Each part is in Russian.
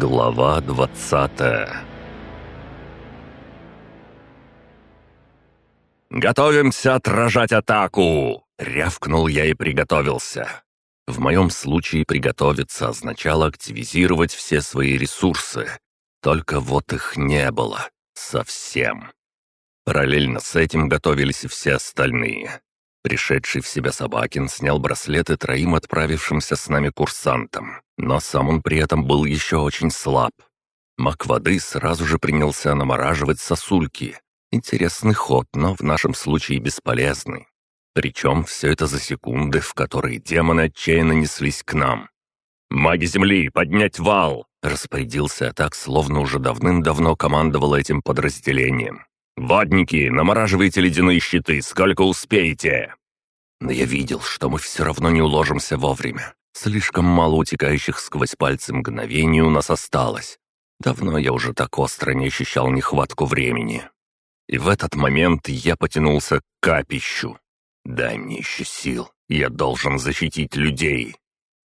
Глава двадцатая «Готовимся отражать атаку!» — рявкнул я и приготовился. В моем случае приготовиться означало активизировать все свои ресурсы. Только вот их не было. Совсем. Параллельно с этим готовились и все остальные. Пришедший в себя Собакин снял браслеты троим отправившимся с нами курсантам, но сам он при этом был еще очень слаб. Мак воды сразу же принялся намораживать сосульки. Интересный ход, но в нашем случае бесполезный. Причем все это за секунды, в которые демоны отчаянно неслись к нам. «Маги Земли, поднять вал!» Распорядился так, словно уже давным-давно командовал этим подразделением. «Водники, намораживайте ледяные щиты, сколько успеете!» Но я видел, что мы все равно не уложимся вовремя. Слишком мало утекающих сквозь пальцы мгновений у нас осталось. Давно я уже так остро не ощущал нехватку времени. И в этот момент я потянулся к капищу. «Дай мне еще сил, я должен защитить людей!»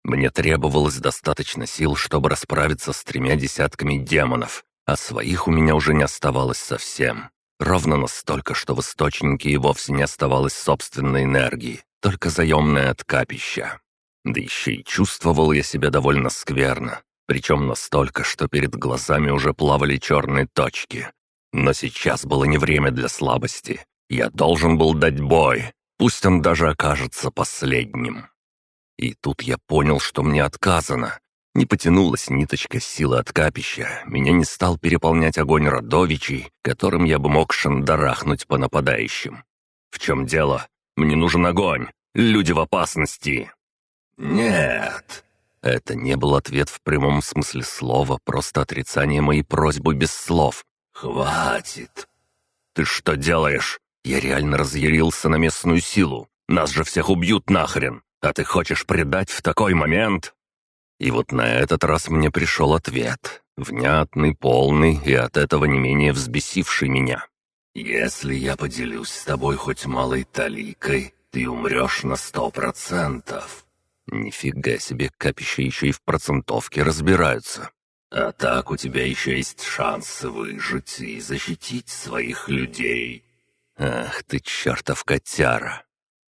Мне требовалось достаточно сил, чтобы расправиться с тремя десятками демонов, а своих у меня уже не оставалось совсем. Ровно настолько, что в источнике и вовсе не оставалось собственной энергии, только заемная от капища. Да еще и чувствовал я себя довольно скверно, причем настолько, что перед глазами уже плавали черные точки. Но сейчас было не время для слабости. Я должен был дать бой, пусть он даже окажется последним. И тут я понял, что мне отказано, не потянулась ниточка силы от капища, меня не стал переполнять огонь родовичей, которым я бы мог шандарахнуть по нападающим. В чем дело? Мне нужен огонь. Люди в опасности. Нет. Это не был ответ в прямом смысле слова, просто отрицание моей просьбы без слов. Хватит. Ты что делаешь? Я реально разъярился на местную силу. Нас же всех убьют нахрен. А ты хочешь предать в такой момент? И вот на этот раз мне пришел ответ. Внятный, полный и от этого не менее взбесивший меня. «Если я поделюсь с тобой хоть малой таликой, ты умрешь на сто процентов». Нифига себе, капища еще и в процентовке разбираются. А так у тебя еще есть шанс выжить и защитить своих людей. Ах ты чертов котяра.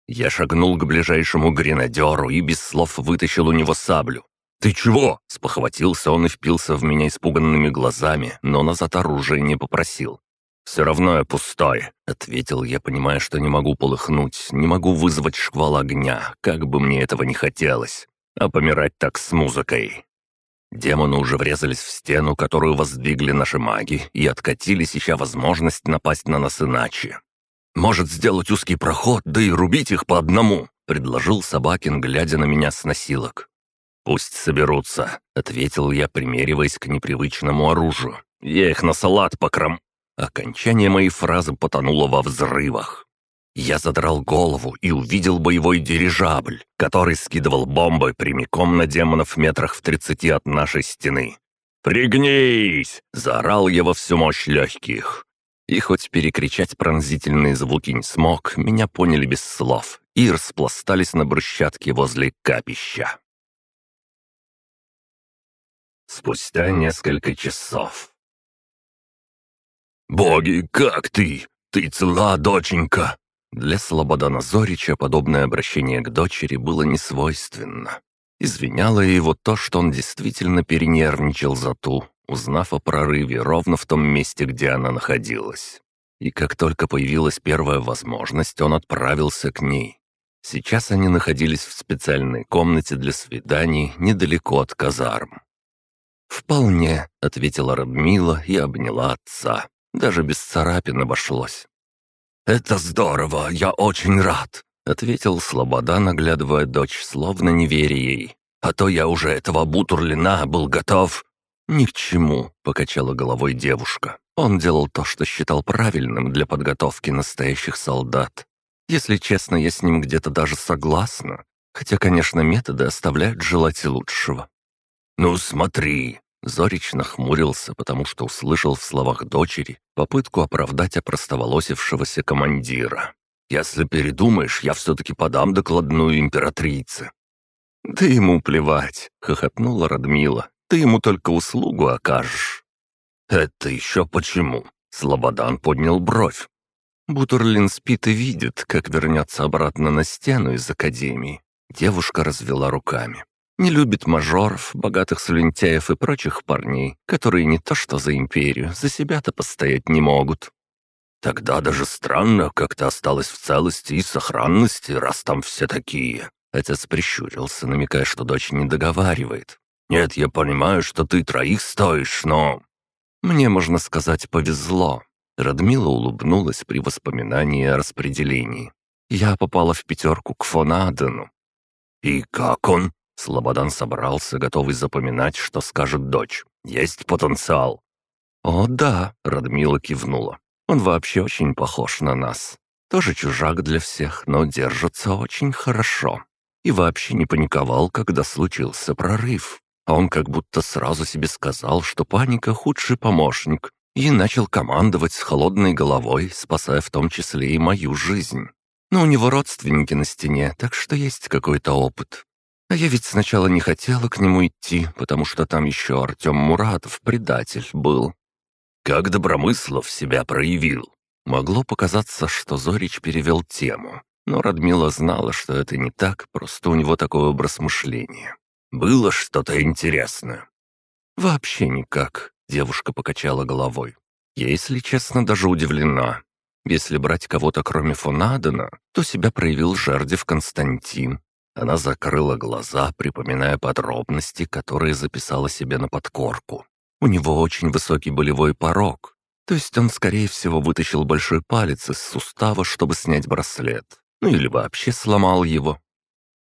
Я шагнул к ближайшему гренадеру и без слов вытащил у него саблю. «Ты чего?» — спохватился он и впился в меня испуганными глазами, но назад оружие не попросил. «Все равно я пустой», — ответил я, понимая, что не могу полыхнуть, не могу вызвать шквал огня, как бы мне этого не хотелось. А помирать так с музыкой. Демоны уже врезались в стену, которую воздвигли наши маги, и откатились, ища возможность напасть на нас иначе. «Может, сделать узкий проход, да и рубить их по одному», — предложил Собакин, глядя на меня с носилок. «Пусть соберутся», — ответил я, примериваясь к непривычному оружию. «Я их на салат покрам...» Окончание моей фразы потонуло во взрывах. Я задрал голову и увидел боевой дирижабль, который скидывал бомбы прямиком на демонов метрах в тридцати от нашей стены. «Пригнись!» — заорал я во всю мощь легких. И хоть перекричать пронзительные звуки не смог, меня поняли без слов и распластались на брусчатке возле капища. Спустя несколько часов. «Боги, как ты? Ты цела, доченька?» Для Слободана Зорича подобное обращение к дочери было несвойственно. Извиняло его то, что он действительно перенервничал за ту, узнав о прорыве ровно в том месте, где она находилась. И как только появилась первая возможность, он отправился к ней. Сейчас они находились в специальной комнате для свиданий недалеко от казарм. «Вполне», — ответила Радмила и обняла отца. Даже без царапин обошлось. «Это здорово, я очень рад», — ответил Слобода, наглядывая дочь, словно не веря ей. «А то я уже этого Бутурлина был готов». «Ни к чему», — покачала головой девушка. Он делал то, что считал правильным для подготовки настоящих солдат. Если честно, я с ним где-то даже согласна. Хотя, конечно, методы оставляют желать лучшего. «Ну смотри!» Зорич нахмурился, потому что услышал в словах дочери попытку оправдать опростоволосившегося командира. «Если передумаешь, я все-таки подам докладную императрице». «Да ему плевать», — хохотнула Радмила. Ты ему только услугу окажешь». «Это еще почему?» Слободан поднял бровь. Бутерлин спит и видит, как вернется обратно на стену из академии. Девушка развела руками. Не любит мажоров, богатых слюнтяев и прочих парней, которые не то что за империю, за себя-то постоять не могут. Тогда даже странно, как ты осталась в целости и сохранности, раз там все такие. Отец прищурился, намекая, что дочь не договаривает. «Нет, я понимаю, что ты троих стоишь, но...» «Мне, можно сказать, повезло». Радмила улыбнулась при воспоминании о распределении. «Я попала в пятерку к фон Адену». «И как он?» Слободан собрался, готовый запоминать, что скажет дочь. «Есть потенциал». «О, да», — Радмила кивнула. «Он вообще очень похож на нас. Тоже чужак для всех, но держится очень хорошо. И вообще не паниковал, когда случился прорыв. А он как будто сразу себе сказал, что паника — худший помощник, и начал командовать с холодной головой, спасая в том числе и мою жизнь. Но у него родственники на стене, так что есть какой-то опыт. А я ведь сначала не хотела к нему идти, потому что там еще Артем Муратов, предатель, был. Как Добромыслов себя проявил. Могло показаться, что Зорич перевел тему, но Радмила знала, что это не так, просто у него такой образ мышления. Было что-то интересное. «Вообще никак», — девушка покачала головой. «Я, если честно, даже удивлена. Если брать кого-то кроме фон Адена, то себя проявил Жардев Константин, она закрыла глаза, припоминая подробности, которые записала себе на подкорку. У него очень высокий болевой порог. То есть он, скорее всего, вытащил большой палец из сустава, чтобы снять браслет. Ну или вообще сломал его.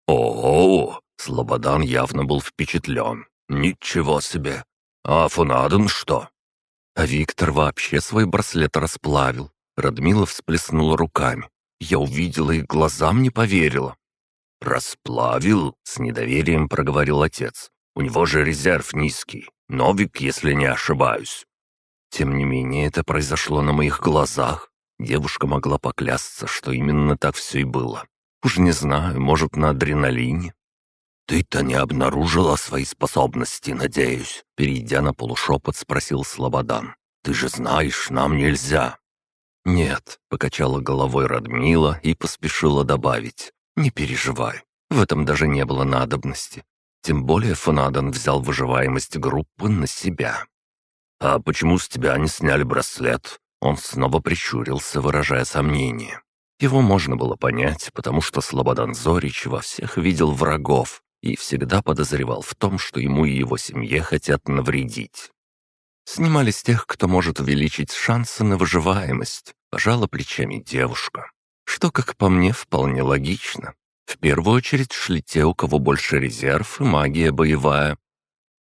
«Ого!» — Слободан явно был впечатлен. «Ничего себе! А Фунаден что?» А Виктор вообще свой браслет расплавил. Радмила всплеснула руками. Я увидела и глазам не поверила. «Расплавил?» — с недоверием проговорил отец. «У него же резерв низкий. Новик, если не ошибаюсь». Тем не менее, это произошло на моих глазах. Девушка могла поклясться, что именно так все и было. Уж не знаю, может, на адреналине. «Ты-то не обнаружила свои способности, надеюсь?» Перейдя на полушепот, спросил Слободан. «Ты же знаешь, нам нельзя». «Нет», — покачала головой Радмила и поспешила добавить. «Не переживай, в этом даже не было надобности. Тем более Фонадон взял выживаемость группы на себя». «А почему с тебя не сняли браслет?» Он снова прищурился, выражая сомнение. Его можно было понять, потому что Слободан Зорич во всех видел врагов и всегда подозревал в том, что ему и его семье хотят навредить. Снимали с тех, кто может увеличить шансы на выживаемость, пожала плечами девушка что, как по мне, вполне логично. В первую очередь шли те, у кого больше резерв и магия боевая.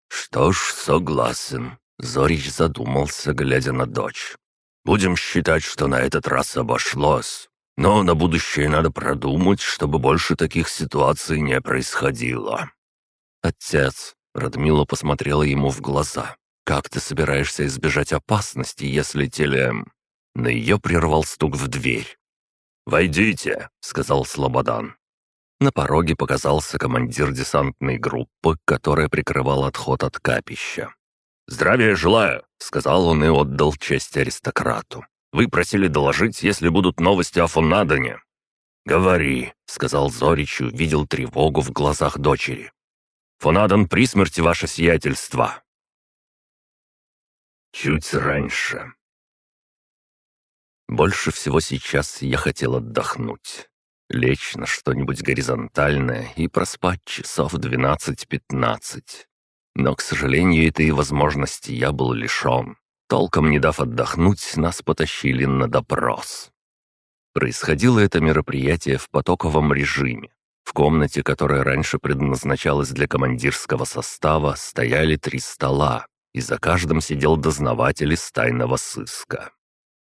«Что ж, согласен», — Зорич задумался, глядя на дочь. «Будем считать, что на этот раз обошлось. Но на будущее надо продумать, чтобы больше таких ситуаций не происходило». «Отец», — Радмила посмотрела ему в глаза, — «как ты собираешься избежать опасности, если теле...» На ее прервал стук в дверь. «Войдите», — сказал Слободан. На пороге показался командир десантной группы, которая прикрывала отход от капища. «Здравия желаю», — сказал он и отдал честь аристократу. «Вы просили доложить, если будут новости о Фоннадоне». «Говори», — сказал Зорич и увидел тревогу в глазах дочери. «Фонадон при смерти, ваше сиятельство». Чуть раньше. Больше всего сейчас я хотел отдохнуть. Лечь на что-нибудь горизонтальное и проспать часов 12-15. Но, к сожалению, этой возможности я был лишен. Толком не дав отдохнуть, нас потащили на допрос. Происходило это мероприятие в потоковом режиме. В комнате, которая раньше предназначалась для командирского состава, стояли три стола, и за каждым сидел дознаватель из тайного сыска.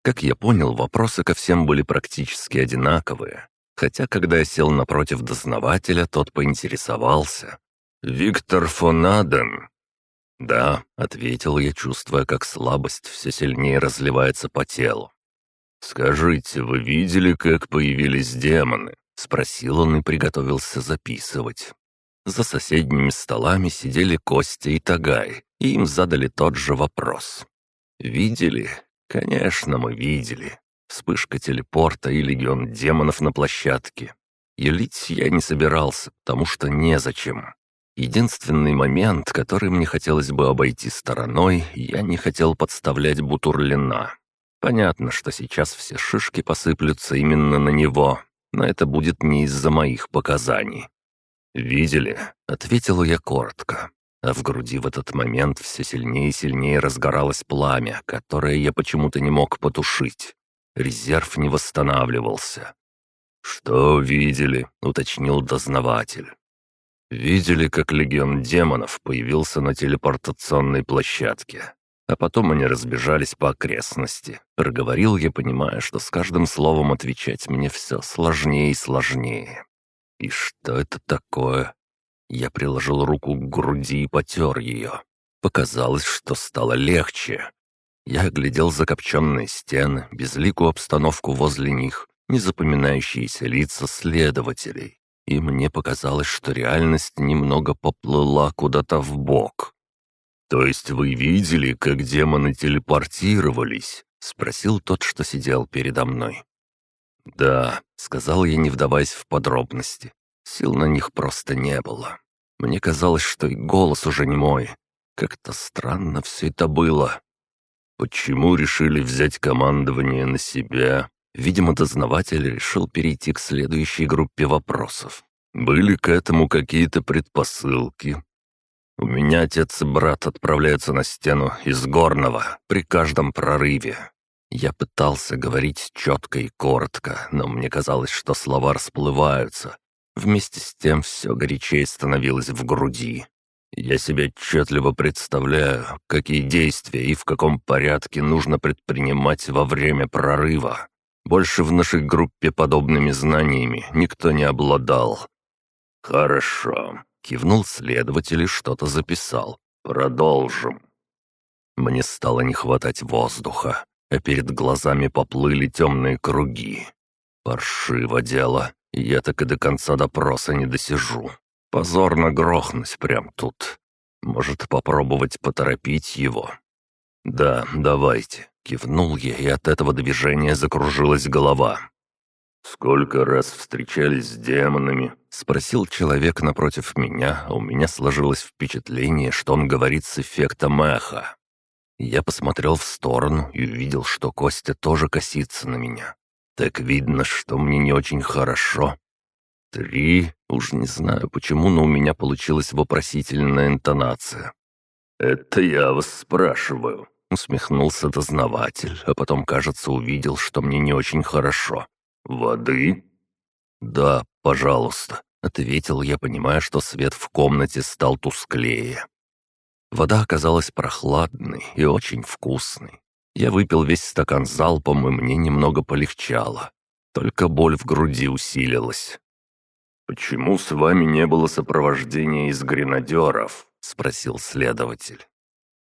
Как я понял, вопросы ко всем были практически одинаковые. Хотя, когда я сел напротив дознавателя, тот поинтересовался. «Виктор фон Аден?» «Да», — ответил я, чувствуя, как слабость все сильнее разливается по телу. «Скажите, вы видели, как появились демоны?» — спросил он и приготовился записывать. За соседними столами сидели Костя и Тагай, и им задали тот же вопрос. «Видели? Конечно, мы видели. Вспышка телепорта и легион демонов на площадке. Юлить я не собирался, потому что незачем. Единственный момент, который мне хотелось бы обойти стороной, я не хотел подставлять Бутурлина. Понятно, что сейчас все шишки посыплются именно на него, но это будет не из-за моих показаний. «Видели?» — ответил я коротко. А в груди в этот момент все сильнее и сильнее разгоралось пламя, которое я почему-то не мог потушить. Резерв не восстанавливался. «Что видели?» — уточнил дознаватель. Видели, как легион демонов появился на телепортационной площадке. А потом они разбежались по окрестности. Проговорил я, понимая, что с каждым словом отвечать мне все сложнее и сложнее. И что это такое? Я приложил руку к груди и потер ее. Показалось, что стало легче. Я оглядел закопченные стены, безликую обстановку возле них, незапоминающиеся лица следователей и мне показалось, что реальность немного поплыла куда-то в бок. «То есть вы видели, как демоны телепортировались?» — спросил тот, что сидел передо мной. «Да», — сказал я, не вдаваясь в подробности. Сил на них просто не было. Мне казалось, что и голос уже не мой. Как-то странно все это было. «Почему решили взять командование на себя?» Видимо, дознаватель решил перейти к следующей группе вопросов. Были к этому какие-то предпосылки? У меня отец и брат отправляются на стену из горного при каждом прорыве. Я пытался говорить четко и коротко, но мне казалось, что слова расплываются. Вместе с тем все горячее становилось в груди. Я себе отчетливо представляю, какие действия и в каком порядке нужно предпринимать во время прорыва. Больше в нашей группе подобными знаниями никто не обладал». «Хорошо», — кивнул следователь и что-то записал. «Продолжим». Мне стало не хватать воздуха, а перед глазами поплыли темные круги. Паршиво дело, я так и до конца допроса не досижу. Позорно грохнусь прям тут. Может, попробовать поторопить его? Да, давайте. Кивнул я, и от этого движения закружилась голова. «Сколько раз встречались с демонами?» — спросил человек напротив меня, а у меня сложилось впечатление, что он говорит с эффектом эха. Я посмотрел в сторону и увидел, что Костя тоже косится на меня. Так видно, что мне не очень хорошо. Три, уж не знаю почему, но у меня получилась вопросительная интонация. «Это я вас спрашиваю», Усмехнулся дознаватель, а потом, кажется, увидел, что мне не очень хорошо. «Воды?» «Да, пожалуйста», — ответил я, понимая, что свет в комнате стал тусклее. Вода оказалась прохладной и очень вкусной. Я выпил весь стакан залпом, и мне немного полегчало. Только боль в груди усилилась. «Почему с вами не было сопровождения из гренадеров?» — спросил следователь.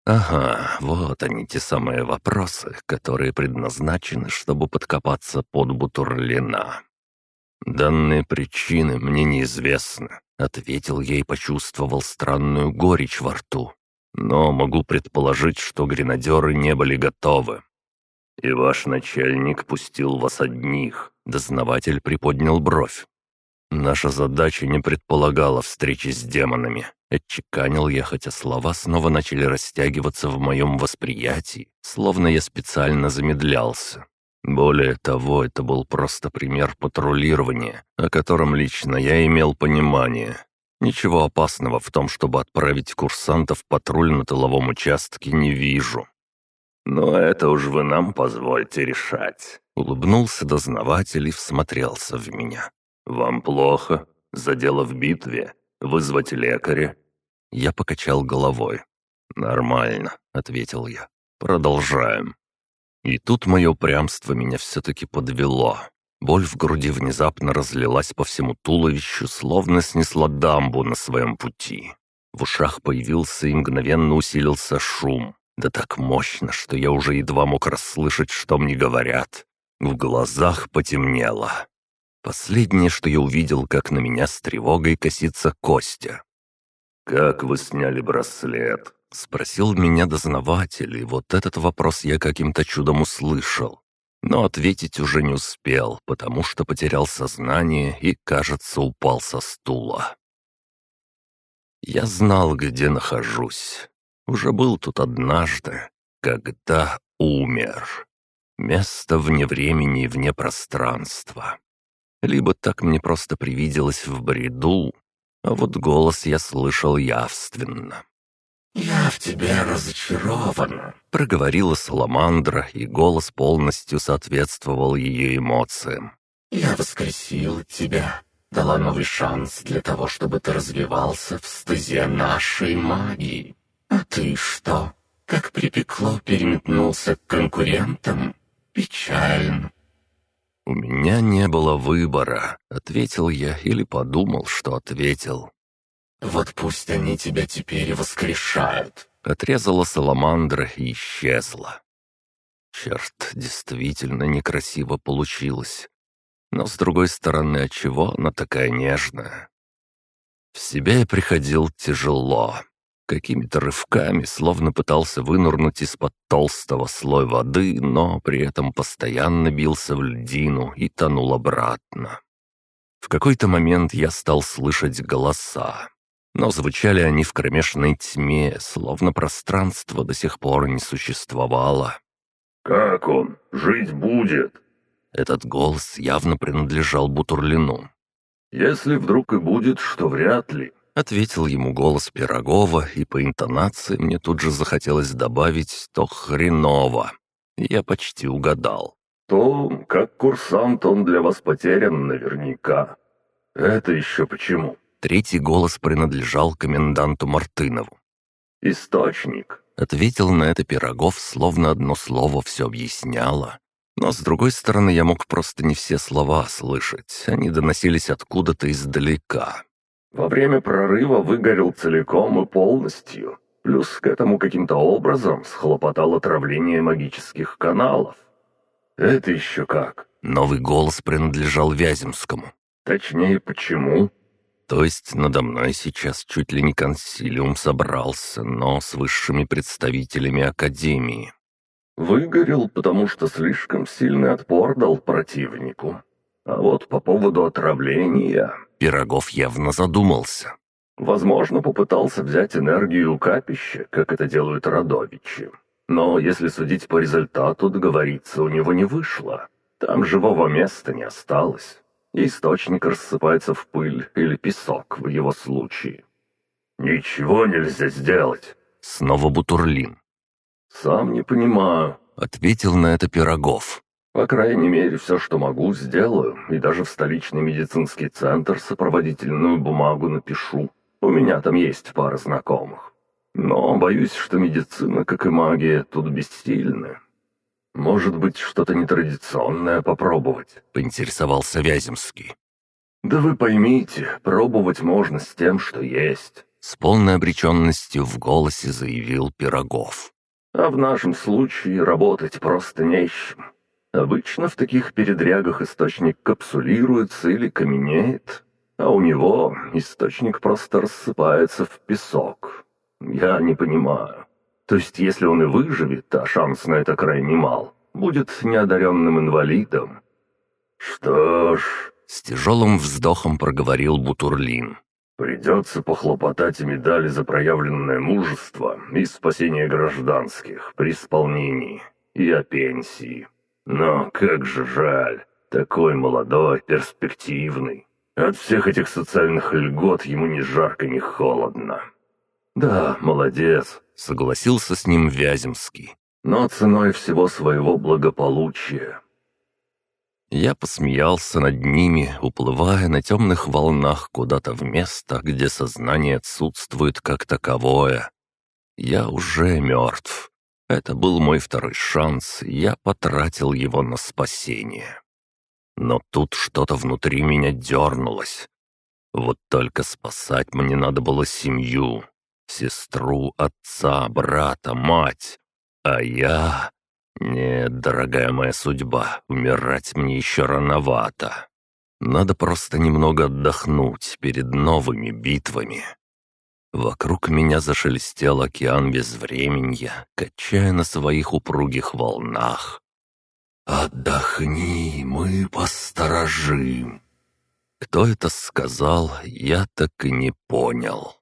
Ага, вот они, те самые вопросы, которые предназначены, чтобы подкопаться под Бутурлина. «Данные причины мне неизвестны», — ответил я и почувствовал странную горечь во рту. «Но могу предположить, что гренадеры не были готовы». «И ваш начальник пустил вас одних», — дознаватель приподнял бровь. «Наша задача не предполагала встречи с демонами», — отчеканил я, хотя слова снова начали растягиваться в моем восприятии, словно я специально замедлялся. Более того, это был просто пример патрулирования, о котором лично я имел понимание. Ничего опасного в том, чтобы отправить курсантов в патруль на тыловом участке, не вижу. «Но это уж вы нам позвольте решать», — улыбнулся дознаватель и всмотрелся в меня. «Вам плохо? За дело в битве? Вызвать лекаря?» Я покачал головой. «Нормально», — ответил я. «Продолжаем». И тут мое упрямство меня все-таки подвело. Боль в груди внезапно разлилась по всему туловищу, словно снесла дамбу на своем пути. В ушах появился и мгновенно усилился шум. Да так мощно, что я уже едва мог расслышать, что мне говорят. В глазах потемнело. Последнее, что я увидел, как на меня с тревогой косится Костя. «Как вы сняли браслет?» — спросил меня дознаватель, и вот этот вопрос я каким-то чудом услышал. Но ответить уже не успел, потому что потерял сознание и, кажется, упал со стула. Я знал, где нахожусь. Уже был тут однажды, когда умер. Место вне времени и вне пространства. Либо так мне просто привиделось в бреду, а вот голос я слышал явственно. «Я в тебе разочарован», — проговорила Саламандра, и голос полностью соответствовал ее эмоциям. «Я воскресил тебя, дала новый шанс для того, чтобы ты развивался в стезе нашей магии. А ты что, как припекло, переметнулся к конкурентам? Печально». «У меня не было выбора», — ответил я или подумал, что ответил. «Вот пусть они тебя теперь воскрешают», — отрезала саламандра и исчезла. Черт, действительно некрасиво получилось. Но с другой стороны, отчего она такая нежная? В себя я приходил тяжело. Какими-то рывками, словно пытался вынырнуть из-под толстого слоя воды, но при этом постоянно бился в льдину и тонул обратно. В какой-то момент я стал слышать голоса но звучали они в кромешной тьме, словно пространство до сих пор не существовало. «Как он? Жить будет?» Этот голос явно принадлежал Бутурлину. «Если вдруг и будет, что вряд ли», — ответил ему голос Пирогова, и по интонации мне тут же захотелось добавить «то хреново». Я почти угадал. «То, как курсант, он для вас потерян наверняка. Это еще почему?» Третий голос принадлежал коменданту Мартынову. «Источник», — ответил на это Пирогов, словно одно слово все объясняло. Но, с другой стороны, я мог просто не все слова слышать, они доносились откуда-то издалека. «Во время прорыва выгорел целиком и полностью, плюс к этому каким-то образом схлопотал отравление магических каналов. Это еще как?» Новый голос принадлежал Вяземскому. «Точнее, почему?» То есть надо мной сейчас чуть ли не консилиум собрался, но с высшими представителями Академии. Выгорел, потому что слишком сильный отпор дал противнику. А вот по поводу отравления... Пирогов явно задумался. Возможно, попытался взять энергию у капища, как это делают родовичи. Но если судить по результату, договориться у него не вышло. Там живого места не осталось источник рассыпается в пыль или песок в его случае. «Ничего нельзя сделать!» Снова Бутурлин. «Сам не понимаю», — ответил на это Пирогов. «По крайней мере, все, что могу, сделаю, и даже в столичный медицинский центр сопроводительную бумагу напишу. У меня там есть пара знакомых. Но боюсь, что медицина, как и магия, тут бессильны. «Может быть, что-то нетрадиционное попробовать?» — поинтересовался Вяземский. «Да вы поймите, пробовать можно с тем, что есть», — с полной обреченностью в голосе заявил Пирогов. «А в нашем случае работать просто не с чем. Обычно в таких передрягах источник капсулируется или каменеет, а у него источник просто рассыпается в песок. Я не понимаю, то есть, если он и выживет, а шанс на это крайне мал, будет неодаренным инвалидом. Что ж, с тяжелым вздохом проговорил Бутурлин. Придется похлопотать медали за проявленное мужество и спасение гражданских при исполнении и о пенсии. Но как же жаль, такой молодой, перспективный. От всех этих социальных льгот ему ни жарко, ни холодно. Да, молодец, Согласился с ним Вяземский. «Но ценой всего своего благополучия». Я посмеялся над ними, уплывая на темных волнах куда-то в место, где сознание отсутствует как таковое. Я уже мертв. Это был мой второй шанс, я потратил его на спасение. Но тут что-то внутри меня дернулось. Вот только спасать мне надо было семью, сестру, отца, брата, мать. А я... Нет, дорогая моя судьба, умирать мне еще рановато. Надо просто немного отдохнуть перед новыми битвами. Вокруг меня зашелестел океан безвременья, качая на своих упругих волнах. «Отдохни, мы посторожим». Кто это сказал, я так и не понял.